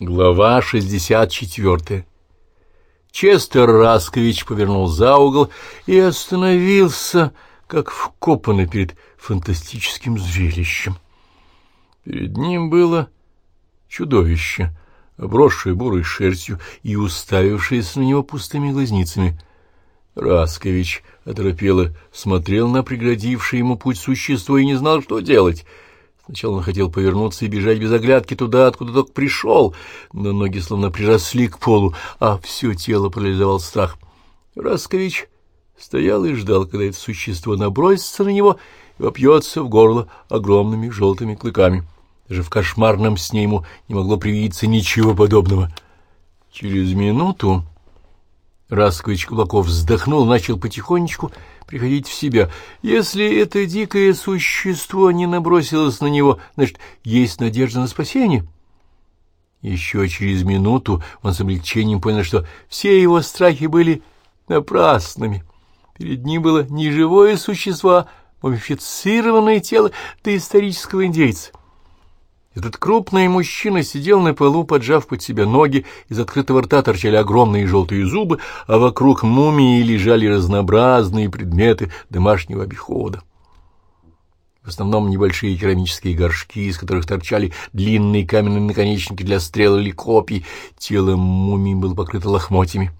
Глава 64 Честер Раскович повернул за угол и остановился, как вкопанный перед фантастическим зрелищем. Перед ним было чудовище, обросшее бурой шерстью и уставившееся на него пустыми глазницами. Раскович оторопело смотрел на преградившее ему путь существо и не знал, что делать — Сначала он хотел повернуться и бежать без оглядки туда, откуда только пришел, но ноги словно приросли к полу, а все тело парализовал страх. Раскович стоял и ждал, когда это существо набросится на него и вопьется в горло огромными желтыми клыками. Даже в кошмарном сне ему не могло привидеться ничего подобного. Через минуту Раскович Кулаков вздохнул, начал потихонечку приходить в себя. Если это дикое существо не набросилось на него, значит, есть надежда на спасение. Еще через минуту он с облегчением понял, что все его страхи были напрасными. Перед ним было не живое существо, а мумифицированное тело доисторического индейца. Этот крупный мужчина сидел на полу, поджав под себя ноги, из открытого рта торчали огромные желтые зубы, а вокруг мумии лежали разнообразные предметы домашнего обихода. В основном небольшие керамические горшки, из которых торчали длинные каменные наконечники для стрел или копий. Тело мумии было покрыто лохмотьями.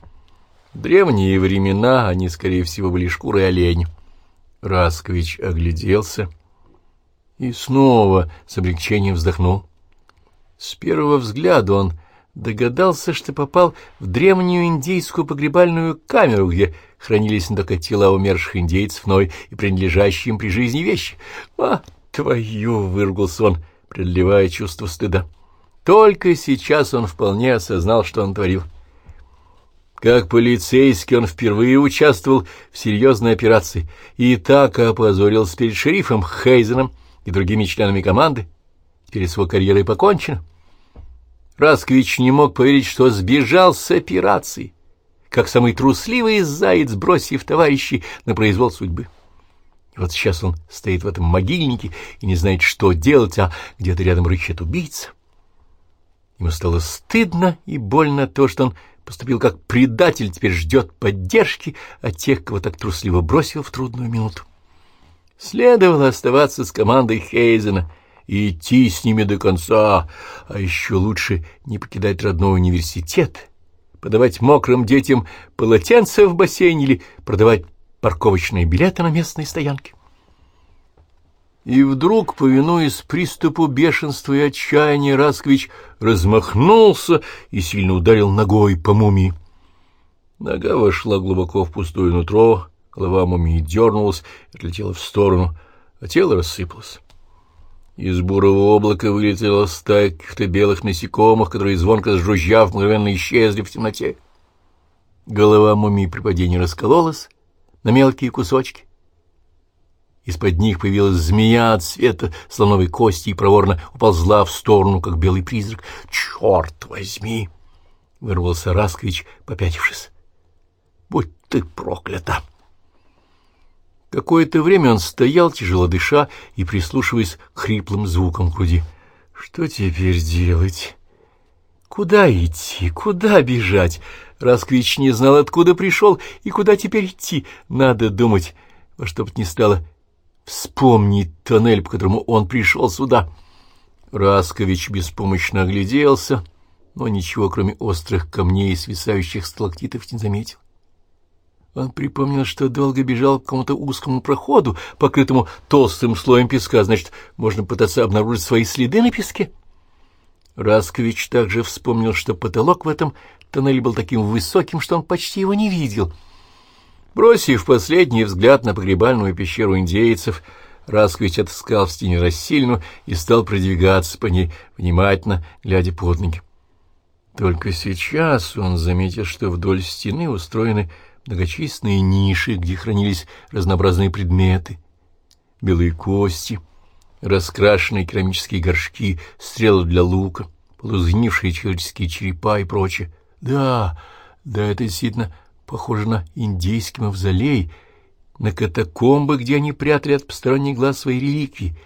В древние времена они, скорее всего, были шкурой оленя. Раскович огляделся — и снова с облегчением вздохнул. С первого взгляда он догадался, что попал в древнюю индейскую погребальную камеру, где хранились не только тела умерших индейцев, но и принадлежащие им при жизни вещи. «А, твою!» — выругался он, преодолевая чувство стыда. Только сейчас он вполне осознал, что он творил. Как полицейский он впервые участвовал в серьезной операции и так опозорился перед шерифом Хейзеном, и другими членами команды. Теперь с его карьерой покончено. Раскович не мог поверить, что сбежал с операции, как самый трусливый заяц, бросив товарищей на произвол судьбы. И вот сейчас он стоит в этом могильнике и не знает, что делать, а где-то рядом рычит убийца. Ему стало стыдно и больно то, что он поступил как предатель, теперь ждет поддержки от тех, кого так трусливо бросил в трудную минуту. Следовало оставаться с командой Хейзена и идти с ними до конца, а еще лучше не покидать родной университет, подавать мокрым детям полотенца в бассейне или продавать парковочные билеты на местной стоянке. И вдруг, повинуясь приступу бешенства и отчаяния, Раскович размахнулся и сильно ударил ногой по мумии. Нога вошла глубоко в пустое нутро, Голова мумии дернулась отлетела в сторону, а тело рассыпалось. Из бурого облака вылетела стая каких-то белых насекомых, которые, звонко сжужжав, мгновенно исчезли в темноте. Голова мумии при падении раскололась на мелкие кусочки. Из-под них появилась змея от цвета слоновой кости и проворно уползла в сторону, как белый призрак. «Черт возьми!» — вырвался Раскович, попятившись. «Будь ты проклята!» Какое-то время он стоял, тяжело дыша и прислушиваясь к хриплым звукам груди. Что теперь делать? Куда идти? Куда бежать? Расквич не знал, откуда пришел и куда теперь идти. Надо думать, во что бы ни стало вспомнить тоннель, по которому он пришел сюда. Раскович беспомощно огляделся, но ничего, кроме острых камней и свисающих сталактитов, не заметил. Он припомнил, что долго бежал к какому-то узкому проходу, покрытому толстым слоем песка, значит, можно пытаться обнаружить свои следы на песке. Раскович также вспомнил, что потолок в этом тоннеле был таким высоким, что он почти его не видел. Бросив последний взгляд на погребальную пещеру индейцев, Раскович отыскал в стене рассильну и стал продвигаться по ней, внимательно глядя под ноги. Только сейчас он заметил, что вдоль стены устроены многочисленные ниши, где хранились разнообразные предметы, белые кости, раскрашенные керамические горшки, стрелы для лука, полузгнившие человеческие черепа и прочее. Да, да, это действительно похоже на индейский мавзолей, на катакомбы, где они прятали от посторонних глаз свои реликвии.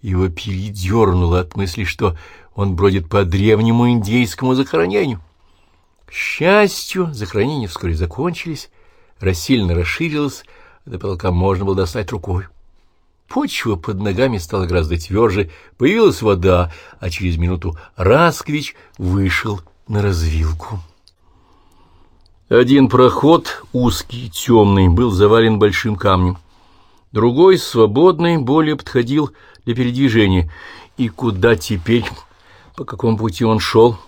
его передернуло от мысли, что он бродит по древнему индейскому захоронению. К счастью, захоронения вскоре закончились, рассильно расширилось, до потолка можно было достать рукой. Почва под ногами стала гораздо тверже, появилась вода, а через минуту Расквич вышел на развилку. Один проход, узкий, темный, был завален большим камнем. Другой, свободный, более подходил для передвижения. И куда теперь? По какому пути он шел?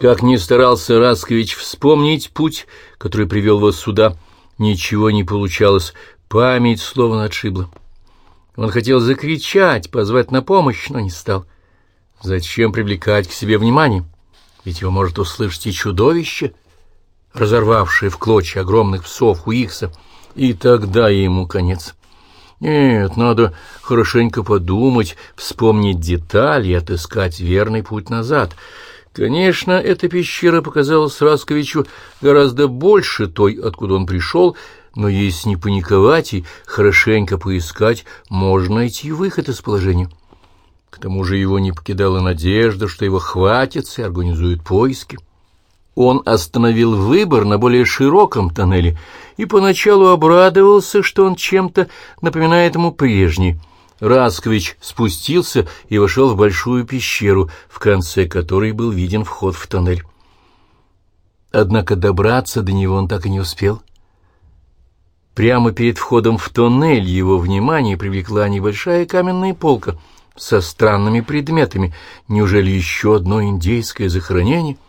Как ни старался Раскович вспомнить путь, который привел вас сюда, ничего не получалось, память словно отшибла. Он хотел закричать, позвать на помощь, но не стал. Зачем привлекать к себе внимание? Ведь его может услышать и чудовище, разорвавшее в клочья огромных псов Уикса, и тогда ему конец. Нет, надо хорошенько подумать, вспомнить детали и отыскать верный путь назад. Конечно, эта пещера показалась Расковичу гораздо больше той, откуда он пришел, но если не паниковать и хорошенько поискать, можно найти выход из положения. К тому же его не покидала надежда, что его хватится и организуют поиски. Он остановил выбор на более широком тоннеле и поначалу обрадовался, что он чем-то напоминает ему прежний. Раскович спустился и вошел в большую пещеру, в конце которой был виден вход в тоннель. Однако добраться до него он так и не успел. Прямо перед входом в тоннель его внимание привлекла небольшая каменная полка со странными предметами. Неужели еще одно индейское захоронение —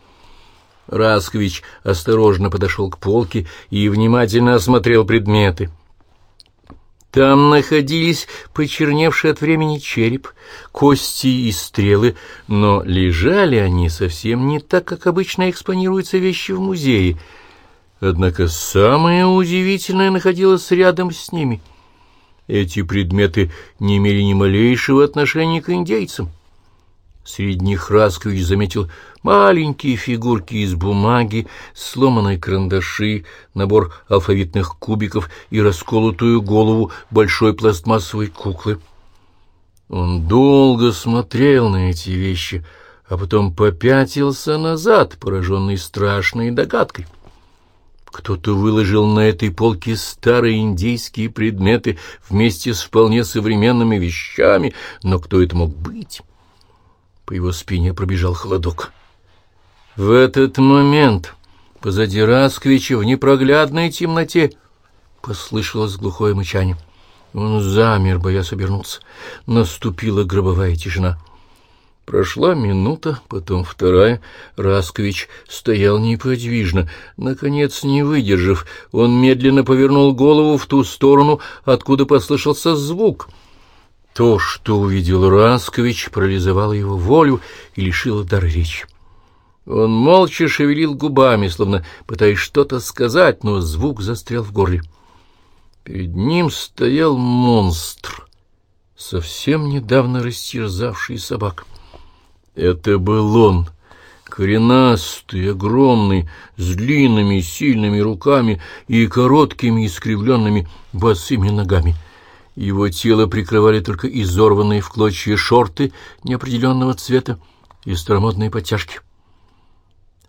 Раскович осторожно подошел к полке и внимательно осмотрел предметы. Там находились почерневший от времени череп, кости и стрелы, но лежали они совсем не так, как обычно экспонируются вещи в музее. Однако самое удивительное находилось рядом с ними. Эти предметы не имели ни малейшего отношения к индейцам. Среди них Раскович заметил маленькие фигурки из бумаги, сломанные карандаши, набор алфавитных кубиков и расколотую голову большой пластмассовой куклы. Он долго смотрел на эти вещи, а потом попятился назад, пораженный страшной догадкой. Кто-то выложил на этой полке старые индейские предметы вместе с вполне современными вещами, но кто это мог быть? По его спине пробежал холодок. В этот момент позади Расквича в непроглядной темноте послышалось глухое мычание. Он замер, боясь обернуться. Наступила гробовая тишина. Прошла минута, потом вторая. Раскович стоял неподвижно. Наконец, не выдержав, он медленно повернул голову в ту сторону, откуда послышался звук — то, что увидел Раскович, парализовало его волю и лишило дар речи. Он молча шевелил губами, словно пытаясь что-то сказать, но звук застрял в горле. Перед ним стоял монстр, совсем недавно растерзавший собак. Это был он, коренастый, огромный, с длинными сильными руками и короткими искривленными босыми ногами — его тело прикрывали только изорванные в клочья шорты неопределенного цвета и старомодные подтяжки.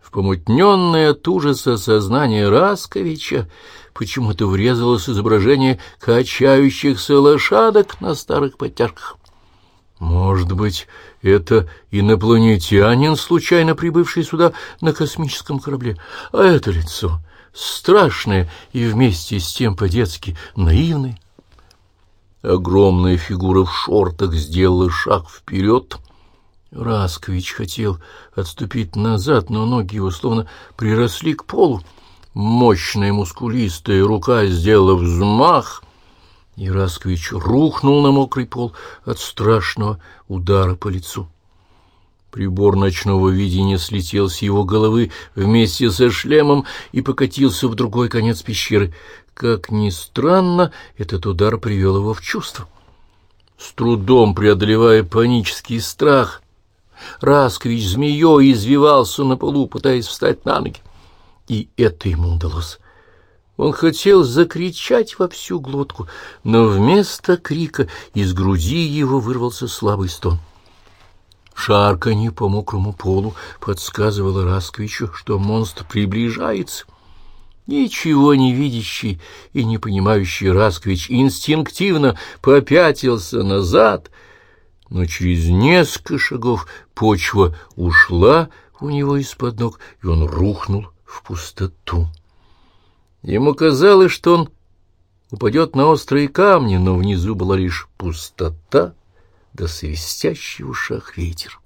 В помутненное от ужаса сознание Расковича почему-то врезалось изображение качающихся лошадок на старых подтяжках. Может быть, это инопланетянин, случайно прибывший сюда на космическом корабле, а это лицо страшное и вместе с тем по-детски наивное. Огромная фигура в шортах сделала шаг вперед. Раскович хотел отступить назад, но ноги его словно приросли к полу. Мощная мускулистая рука сделала взмах, и Раскович рухнул на мокрый пол от страшного удара по лицу. Прибор ночного видения слетел с его головы вместе со шлемом и покатился в другой конец пещеры. Как ни странно, этот удар привел его в чувство. С трудом преодолевая панический страх, Расквич змеей извивался на полу, пытаясь встать на ноги. И это ему удалось. Он хотел закричать во всю глотку, но вместо крика из груди его вырвался слабый стон. Шарканье по мокрому полу подсказывало Расквичу, что монстр приближается. Ничего не видящий и не понимающий Расквич инстинктивно попятился назад, но через несколько шагов почва ушла у него из-под ног, и он рухнул в пустоту. Ему казалось, что он упадет на острые камни, но внизу была лишь пустота да свистящий в ушах ветер.